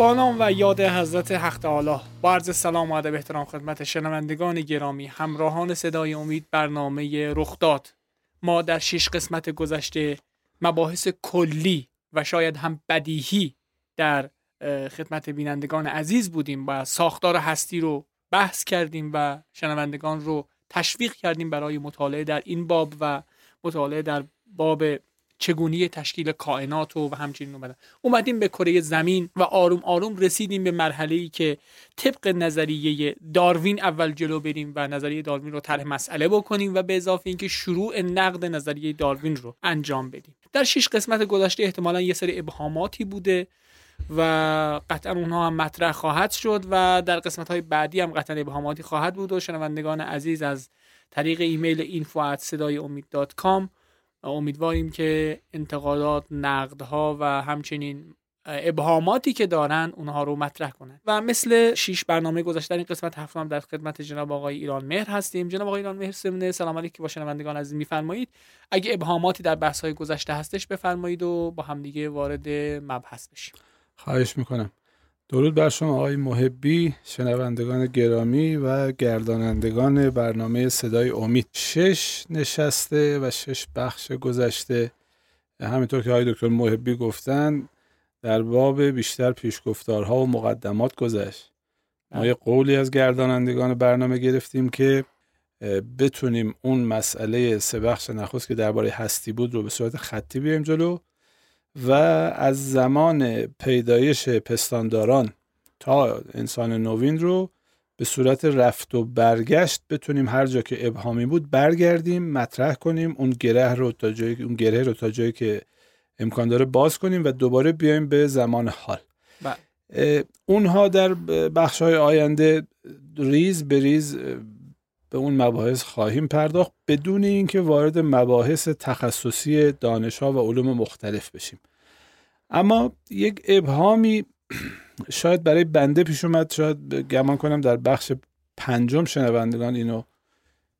با نام و یاد حضرت حق تعالی. با عرض سلام و ادب احترام خدمت شنوندگان گرامی همراهان صدای امید برنامه رخداد ما در شش قسمت گذشته مباحث کلی و شاید هم بدیهی در خدمت بینندگان عزیز بودیم و ساختار هستی رو بحث کردیم و شنوندگان رو تشویق کردیم برای مطالعه در این باب و مطالعه در باب چگونی تشکیل کائنات و, و همچنین اومدن. اومدیم به کره زمین و آروم آروم رسیدیم به مرحله ای که طبق نظریه داروین اول جلو بریم و نظریه داروین رو طرح مسئله بکنیم و به اضافه اینکه شروع نقد نظریه داروین رو انجام بدیم. در شش قسمت گذشته احتمالا یه سری ابهاماتی بوده و قطعا اونها هم مطرح خواهد شد و در قسمت های بعدی هم قطعا ابهاماتی خواهد بود و شنوندگان عزیز از طریق ایمیل info صدای امید امیدواریم که انتقادات نقدها و همچنین ابهاماتی که دارن اونها رو مطرح کنن. و مثل شیش برنامه گذشته این قسمت هفتم در خدمت جناب آقای ایران مهر هستیم. جناب آقای ایران مهر سمنه سلام علیکم. با شنوندگان عزیز میفرمایید. اگه ابهاماتی در بحث های گذشته هستش بفرمایید و با همدیگه وارد مبحث بشیم. خواهش می‌کنم. درود بر شما آقای محبی شنوندگان گرامی و گردانندگان برنامه صدای امید. شش نشسته و شش بخش گذشته. همینطور که آقای دکتر محبی گفتن در باب بیشتر پیشگفتارها و مقدمات گذشت. ما یه قولی از گردانندگان برنامه گرفتیم که بتونیم اون مسئله سه بخش نخست که درباره هستی بود رو به صورت خطی بیایم جلو. و از زمان پیدایش پستانداران تا انسان نوین رو به صورت رفت و برگشت بتونیم هر جا که ابهامی بود برگردیم مطرح کنیم اون گره رو تا جایی اون گره رو تا جایی که امکان داره باز کنیم و دوباره بیایم به زمان حال. اونها در بخش های آینده ریز به ریز به اون مباحث خواهیم پرداخت بدون اینکه وارد مباحث تخصصی دانشها و علوم مختلف بشیم. اما یک ابهامی شاید برای بنده پیش اومد شاید گمان کنم در بخش پنجم شنوندگان اینو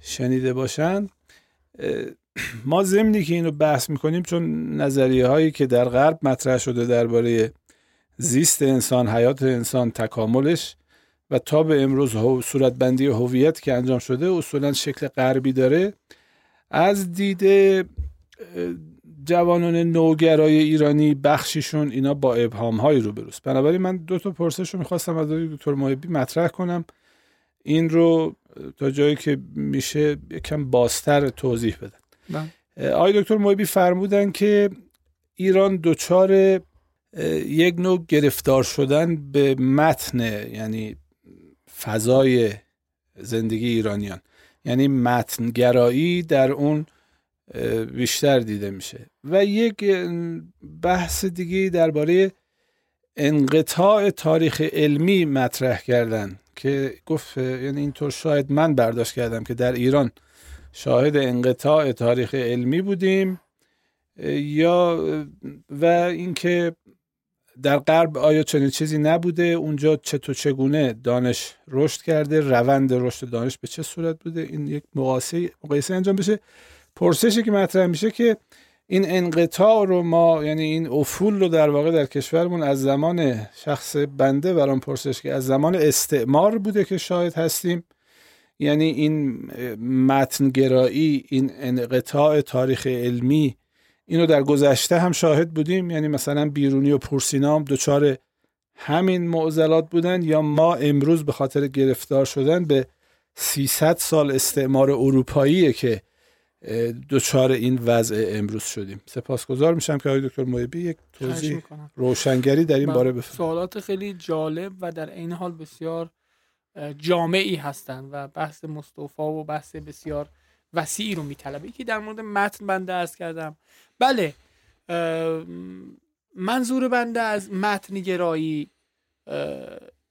شنیده باشند ما ضمنی که اینو بحث می‌کنیم چون نظریه هایی که در غرب مطرح شده درباره زیست انسان حیات انسان تکاملش و تا به امروز صورت بندی هویت که انجام شده اصولا شکل غربی داره از دید جوانان نوگرای ایرانی بخشیشون اینا با ابهام هایی رو بروست بنابراین من دو تا پرسش رو می‌خواستم از دکتر محبی مطرح کنم. این رو تا جایی که میشه یکم بازتر توضیح بدن. بله. آقای دکتر محبی فرمودن که ایران دچار یک نوع گرفتار شدن به متن یعنی فضای زندگی ایرانیان. یعنی متنگرایی در اون بیشتر دیده میشه. و یک بحث دیگه درباره انقطاع تاریخ علمی مطرح کردن که گفت یعنی اینطور شاید من برداشت کردم که در ایران شاهد انقطاع تاریخ علمی بودیم یا و اینکه در غرب آیا چنین چیزی نبوده؟ اونجا چطور چگونه دانش رشد کرده؟ روند رشد دانش به چه صورت بوده؟ این یک مقایسه مقایسه انجام بشه. پرسشی که مطرح میشه که این انقطاع رو ما یعنی این افول رو در واقع در کشورمون از زمان شخص بنده برام پرسش که از زمان استعمار بوده که شاید هستیم. یعنی این متنگرایی این انقطاع تاریخ علمی اینو در گذشته هم شاهد بودیم. یعنی مثلا بیرونی و پرسینام دچار همین معضلات بودن یا ما امروز به خاطر گرفتار شدن به 300 سال استعمار اروپایی که دچار این وضع امروز شدیم. سپاسگزار میشم که آقای دکتر محبی یک توضیح روشنگری در این بله. باره بفرمایید. سوالات خیلی جالب و در این حال بسیار جامعی هستند و بحث مصطفی و بحث بسیار وسیعی رو میطلبه. یکی در مورد متن بنده ارز کردم. بله. منظور بنده از متن گرایی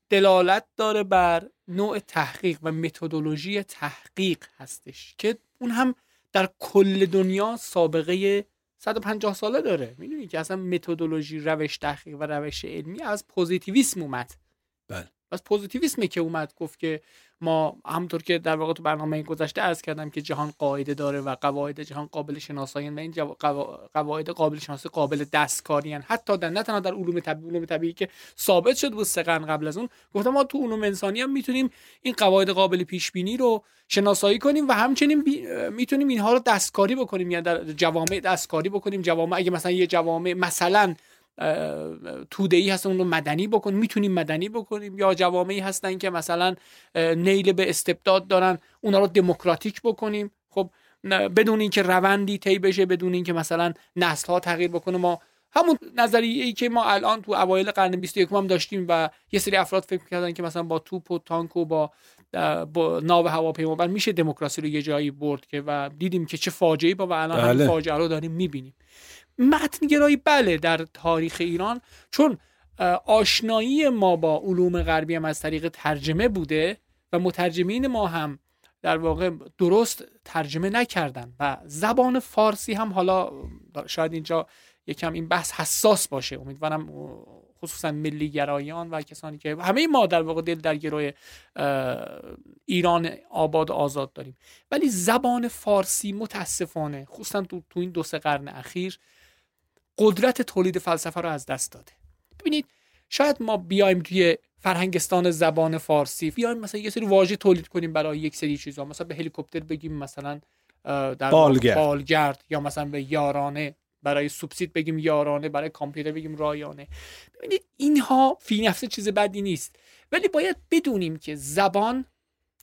دلالت داره بر نوع تحقیق و متدولوژی تحقیق هستش که اون هم در کل دنیا سابقه 150 ساله داره. می‌دونی که اصلا متدولوژی روش تحقیق و روش علمی از پوزیتیویسم اومد. بله. از پوزیتیویسمه که اومد گفت که ما همونطور که در واقع تو برنامه گذشته از کردم که جهان قاعده داره و قواعد جهان قابل شناسایی و این قواعد قابل شناسایی قابل دستکاری حتی در نه تنها در علوم طبیعی علوم طبیعی که ثابت شد بود سه قبل از اون گفتم ما تو علوم انسانی هم می‌تونیم این قواعد قابل پیش بینی رو شناسایی کنیم و همچنین می‌تونیم اینها رو دستکاری بکنیم. یعنی در جوامع دستکاری بکنیم. جوامع اگه مثلا یه جوامع مثلا توده ای هستن اون رو مدنی بکنیم می‌تونیم مدنی بکنیم. یا جوامعی هستن که مثلا نیل به استبداد دارن اونا رو دموکراتیک بکنیم. خب بدون اینکه روندی طی بشه بدون اینکه مثلا نسل ها تغییر بکنه. ما همون نظریه ای که ما الان تو اوایل قرن 21 هم داشتیم و یه سری افراد فکر کردن که مثلا با توپ و تانک و با با ناو هواپیما میشه دموکراسی رو یه جایی برد که و دیدیم که چه فاجعه‌ای با و الان بله. فاجعه رو داریم می‌بینیم. متنگرایی بله در تاریخ ایران. چون آشنایی ما با علوم غربی هم از طریق ترجمه بوده و مترجمین ما هم در واقع درست ترجمه نکردن و زبان فارسی هم حالا شاید اینجا یکم این بحث حساس باشه. امیدوارم خصوصا ملی گرایان و کسانی که همه ما در واقع دل در گروه ایران آباد و آزاد داریم. ولی زبان فارسی متاسفانه خصوصا تو, تو این دو سه قرن اخیر قدرت تولید فلسفه رو از دست داده. ببینید شاید ما بیایم توی فرهنگستان زبان فارسی بیایم مثلا یه سری واژه تولید کنیم برای یک سری چیزا. مثلا به هلیکوپتر بگیم مثلا در بالگرد. بالگرد یا مثلا به یارانه برای سوبسید بگیم یارانه برای کامپیوتر بگیم رایانه. ببینید اینها فی نفسه چیز بدی نیست. ولی باید بدونیم که زبان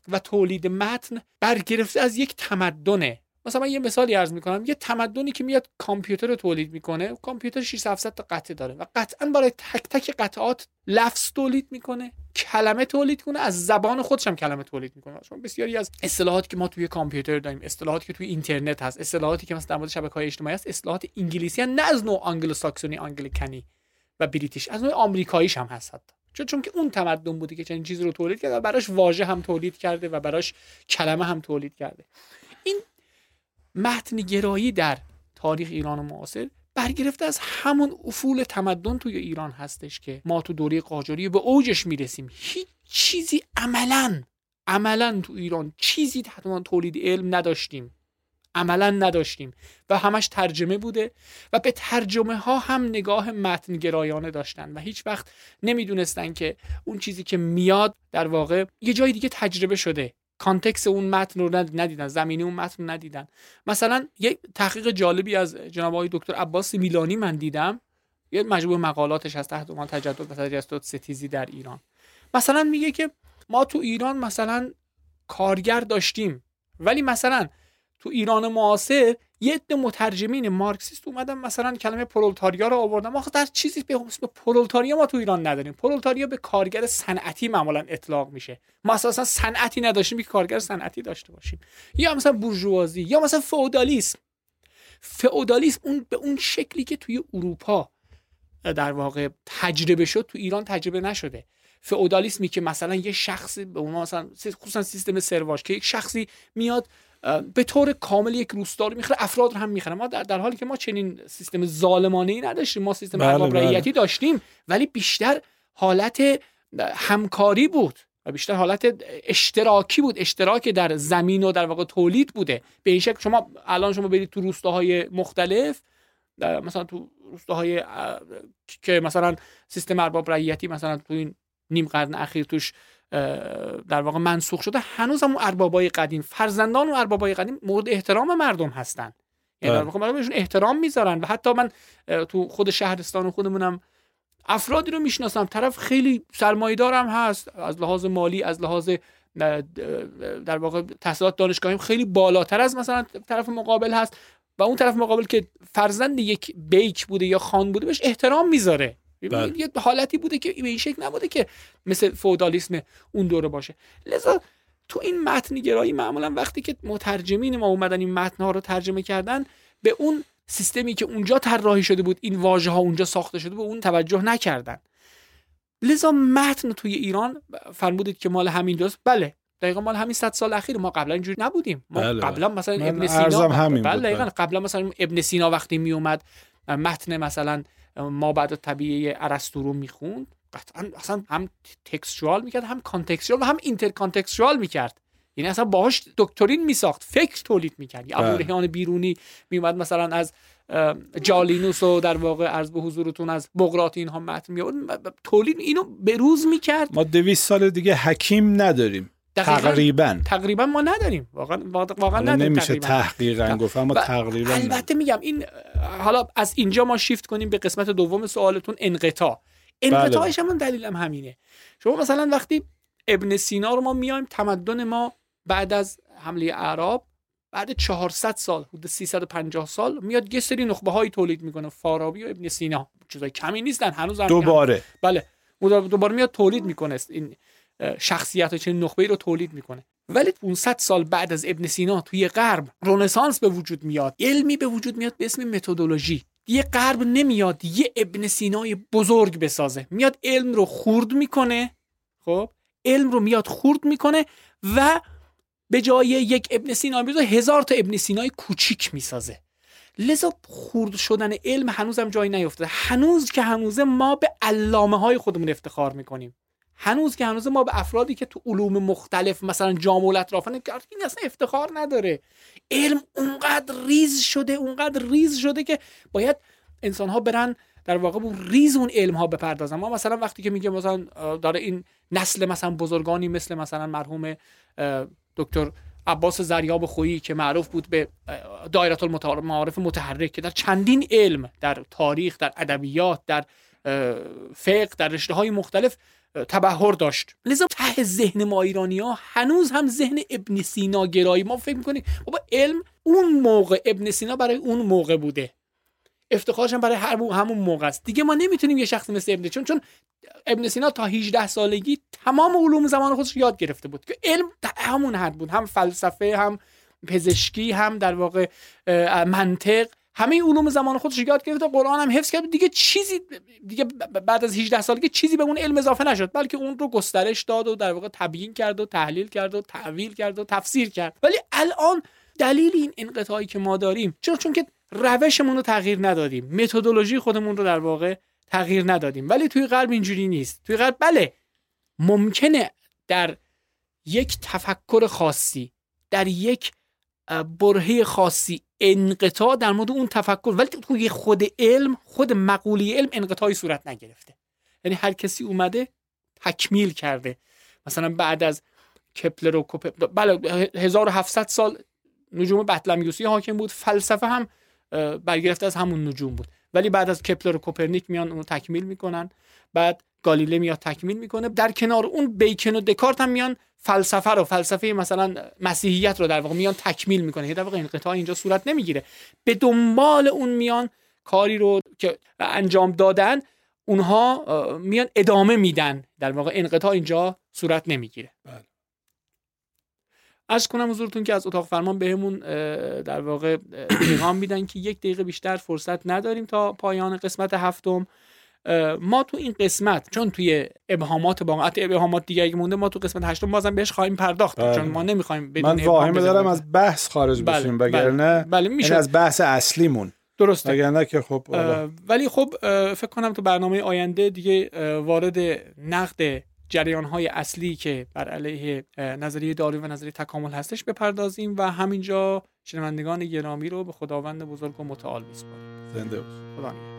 و تولید متن برگرفته از یک تمدنه. مثلا من یه مثالی عرض می‌کنم. یه تمدنی که میاد کامپیوتر رو تولید می‌کنه کامپیوتر 600 تا قطعه داره و قطعا برای تک تک قطعات لفظ تولید می‌کنه کلمه تولید کنه از زبان خودش هم کلمه تولید می‌کنه. شما بسیاری از اصطلاحاتی که ما توی کامپیوتر داریم اصطلاحاتی که توی اینترنت هست اصطلاحاتی که مثلا در مورد شبکه‌های اجتماعی هست اصطلاحات انگلیسی هست نه از نوع آنگلو ساکسونی آنگلیکنی و بریتیش از نوع آمریکاییش هم هست حتی. چون چون که اون تمدن بوده که چنین چیزی رو تولید کرده و براش واژه هم تولید کرده و براش کلمه هم تولید کرده. متن گرایی در تاریخ ایران معاصر برگرفته از همون افول تمدن توی ایران هستش که ما تو دوره قاجاری به اوجش می‌رسیم. هیچ چیزی عملا عملا تو ایران چیزی تحت تولید علم نداشتیم. عملا نداشتیم. و همش ترجمه بوده و به ترجمه ها هم نگاه متن گرایانه داشتن و هیچ وقت نمی‌دونستن که اون چیزی که میاد در واقع یه جای دیگه تجربه شده. کانتکس اون متن رو ندیدن زمینی اون متن رو ندیدن. مثلا یه تحقیق جالبی از جناب آقای دکتر عباس میلانی من دیدم. یه مجموعه مقالاتش از تحت عنوان تجدد و تجسد ستیزی در ایران. مثلا میگه که ما تو ایران مثلا کارگر داشتیم ولی مثلا تو ایران معاصر یه عده مترجمین مارکسیست اومدن مثلا کلمه پرولتاریا رو آوردن. ما در چیزی به پرولتاریا ما تو ایران نداریم. پرولتاریا به کارگر صنعتی معمولا اطلاق میشه. ما اصلا صنعتی نداشتیم که کارگر صنعتی داشته باشیم. یا مثلا بورژوازی یا مثلا فئودالیسم. فئودالیسم اون به اون شکلی که توی اروپا در واقع تجربه شد تو ایران تجربه نشده. فئودالیسمی که مثلا یه شخصی به اون مثلا خصوصا سیستم سرواش که یک شخصی میاد به طور کامل یک روستا رو می‌خره. افراد رو هم می‌خره ما در, در حالی که ما چنین سیستم ظالمانه ای نداشتیم ما سیستم بله بله. داشتیم ولی بیشتر حالت همکاری بود و بیشتر حالت اشتراکی بود. اشتراک در زمین و در واقع تولید بوده. به این شکل شما الان شما برید تو روستاهای مختلف مثلا تو روستاهای که مثلا سیستم ارباب رعیتی مثلا تو این نیم قرن اخیر توش در واقع منسوخ شده هنوز هم اربابای قدیم فرزندان و اربابای قدیم مورد احترام مردم هستن. یعنی در واقع مردم احترام می‌ذارن و حتی من تو خود شهرستان و خودمونم افرادی رو می‌شناسم. طرف خیلی سرمایدار هم هست از لحاظ مالی از لحاظ در واقع تحصیلات دانشگاهیم خیلی بالاتر از مثلا طرف مقابل هست و اون طرف مقابل که فرزند یک بیک بوده یا خان بوده بهش احترام می‌ذاره. بله. یه حالتی بوده که به این شکل نبوده که مثل فودالیسم اون دوره باشه لذا تو این متن گرایی معمولا وقتی که مترجمین ما اومدن این متن ها رو ترجمه کردن به اون سیستمی که اونجا طراحی شده بود این واژه ها اونجا ساخته شده بود اون توجه نکردن لذا متن توی ایران فرمودید که مال همین دوست بله دقیقا مال همین 100 سال اخیر ما قبلا اینجوری نبودیم ما بله. قبلا مثلا ابن سینا همین بله دقیقا بله. قبلا مثلا ابن سینا وقتی می اومد متن مثلا ما بعد طبیعی ارسطو رو می‌خوند قطعا اصلا هم تکستوال می‌کرد هم کانتکستوال و هم اینتر کانتکستوال می‌کرد یعنی اصلا باهاش دکترین میساخت فکر تولید می‌کرد ابو بله. ریحان بیرونی میومد مثلا از جالینوس و در واقع عرض به حضورتون از بقراط اینها متن می. تولید اینو به روز می‌کرد ما دویست سال دیگه حکیم نداریم. تقریبا. تقریبا ما نداریم. واقعا واقعا نداریم نمیشه. تحقیقا گفت اما تقریبا. البته میگم این حالا از اینجا ما شیفت کنیم به قسمت دوم سوالتون انقطاع. انقطاعش هم دلیلم همینه. شما مثلا وقتی ابن سینا رو ما میایم تمدن ما بعد از حمله اعراب بعد 400 سال حدود 350 سال میاد یه سری نخبه هایی تولید می‌کنه فارابی و ابن سینا. چیزای کمی نیستن هنوز هم دوباره. بله. او دوباره میاد تولید می‌کنه. این شخصیت های چنین نخبه رو تولید می‌کنه. ولی 500 سال بعد از ابن سینا توی غرب رنسانس به وجود میاد علمی به وجود میاد به اسم متدولوژی. یه غرب نمیاد یه ابن سینای بزرگ بسازه. میاد علم رو خورد می‌کنه خب؟ علم رو میاد خورد می‌کنه و به جای یک ابن سینا می‌ذاره هزار تا ابن سینای کوچیک می‌سازه. لذا خورد شدن علم هنوزم جایی نیفتاده. هنوز که هنوزه ما به علامه های خودمون افتخار می‌کنیم. هنوز که هنوز ما به افرادی که تو علوم مختلف مثلا جامع الاطرافان این اصلا افتخار نداره. علم اونقدر ریز شده اونقدر ریز شده که باید انسان ها برن در واقع اون ریز اون علم ها بپردازن. ما مثلا وقتی که میگه مثلا داره این نسل مثلا بزرگانی مثل مثلا مرحوم دکتر عباس زریاب خویی که معروف بود به دایره المعارف متحرک که در چندین علم در تاریخ در ادبیات در فقه در رشته های مختلف تبهر داشت. لذا ته ذهن ما ایرانی ها هنوز هم ذهن ابن سینا گرایی. ما فکر می‌کنیم بابا علم اون موقع ابن سینا برای اون موقع بوده. افتخارش هم برای هر همون موقع است. دیگه ما نمی‌تونیم یه شخص مثل ابن چون چون ابن سینا تا 18 سالگی تمام علوم زمان خودش یاد گرفته بود که علم همون حد بود. هم فلسفه هم پزشکی هم در واقع منطق. همه علوم زمان خودش یاد گرفته قرآن هم حفظ کرد دیگه چیزی دیگه بعد از 18 سالگی چیزی به اون علم اضافه نشد. بلکه اون رو گسترش داد و در واقع تبیین کرد و تحلیل کرد و تعویل کرد و تفسیر کرد. ولی الان دلیل این انقطاعی که ما داریم چرا چون که روشمون رو تغییر ندادیم. متدولوژی خودمون رو در واقع تغییر ندادیم. ولی توی غرب اینجوری نیست. توی غرب بله ممکنه در یک تفکر خاصی در یک برهه خاصی انقطاع در مورد اون تفکر ولی توی خود علم خود مقوله علم انقطاعی صورت نگرفته. یعنی هر کسی اومده تکمیل کرده. مثلا بعد از کپلر و کوپر بله 1700 سال نجوم بطلمیوسی حاکم بود. فلسفه هم برگرفته از همون نجوم بود. ولی بعد از کپلر و کوپرنیک میان اونو تکمیل می‌کنن. بعد گالیله میاد تکمیل می‌کنه. در کنار اون بیکن و دکارت هم میان فلسفه رو فلسفه مثلا مسیحیت رو در واقع میان تکمیل می‌کنه. در واقع انقطاع اینجا صورت نمی‌گیره. به دنبال اون میان کاری رو که انجام دادن اونها میان ادامه میدن. در واقع انقطاع اینجا صورت نمی‌گیره. بله. از کنم حضورتون که از اتاق فرمان بهمون در واقع پیغام میدن که یک دقیقه بیشتر فرصت نداریم تا پایان قسمت هفتم. ما تو این قسمت چون توی ابهامات با ابهامات دیگه مونده ما تو قسمت هشتم بازم بهش خواهیم پرداخت. بله. چون ما نمی‌خوایم بدون من واهمه دارم از بحث خارج بله. بشیم وگرنه بله. میشه از بحث اصلیمون. درسته. وگرنه که خب ولی خب فکر کنم تو برنامه آینده دیگه وارد نقد جریان های اصلی که بر علیه نظریه داروین و نظریه تکامل هستش بپردازیم و همینجا شنوندگان گرامی رو به خداوند بزرگ و متعال بسپاریم زنده خدا